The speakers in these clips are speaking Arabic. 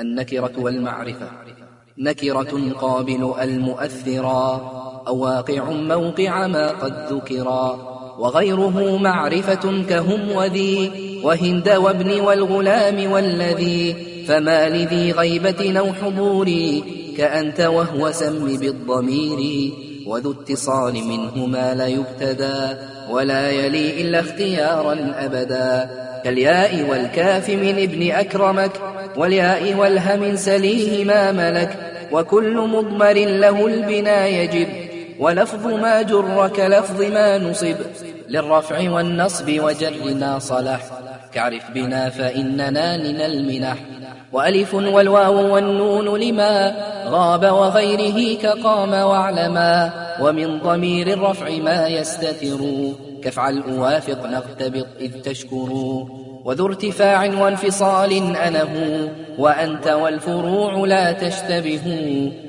النكرة والمعرفة. نكرة قابل المؤثرا أو واقع موقع ما قد ذكرا وغيره معرفة كهم وذي. وهند وابن والغلام والذي. فما لذي غيبة أو حضور. كأنت وهو سم بالضمير. وذو اتصال منهما لا يبتدى. ولا يلي إلا اختيارا أبدا. كالياء والكاف من ابن أكرمك. والياء والهم سليه ما ملك وكل مضمر له البنا يجب. ولفظ ما جر كلفظ ما نصب للرفع والنصب وجرنا صلح. كعرف بنا فإننا لنا المنح. وألف والواو والنون لما غاب وغيره كقام واعلما. ومن ضمير الرفع ما يستتر. كفعل أوافق نغتبط إذ تشكروا وذو ارتفاع وانفصال أنه وأنت والفروع لا تشتبه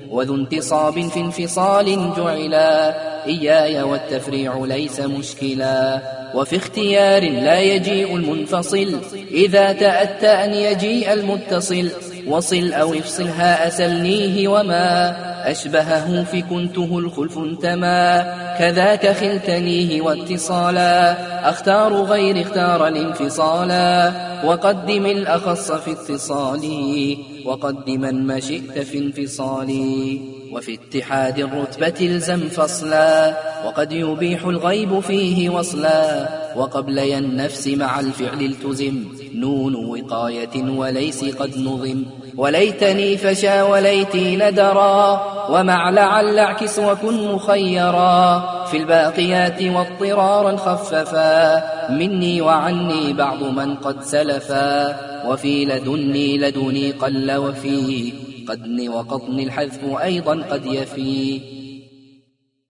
وذو انتصاب في انفصال جعلا إياي والتفريع ليس مشكلا وفي اختيار لا يجيء المنفصل إذا تأتى أن يجيء المتصل وصل أو افصلها أسلنيه وما أشبهه في كنته الخلف انتما. كذاك خلتنيه واتصالا. أختار غير اختار الانفصالا. وقدم الأخص في اتصالي. وقدما ما شئت في انفصالي. وفي اتحاد الرتبة الزم فصلا وقد يبيح الغيب فيه وصلا وقبلي النفس مع الفعل التزم نون وقاية وليس قد نظم. وليتني فشا وليتي ندرا ومع لعل اعكس وكن مخيرا. في الباقيات واضطرارا خففا مني وعني بعض من قد سلفا. وفي لدني لدني قل وفي قدن وقطن الحذف أيضا قد يفي.